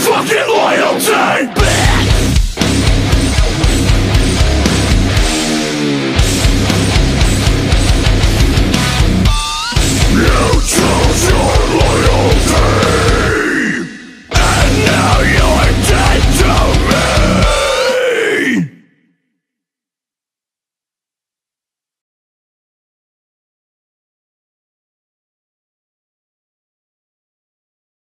Fuck it!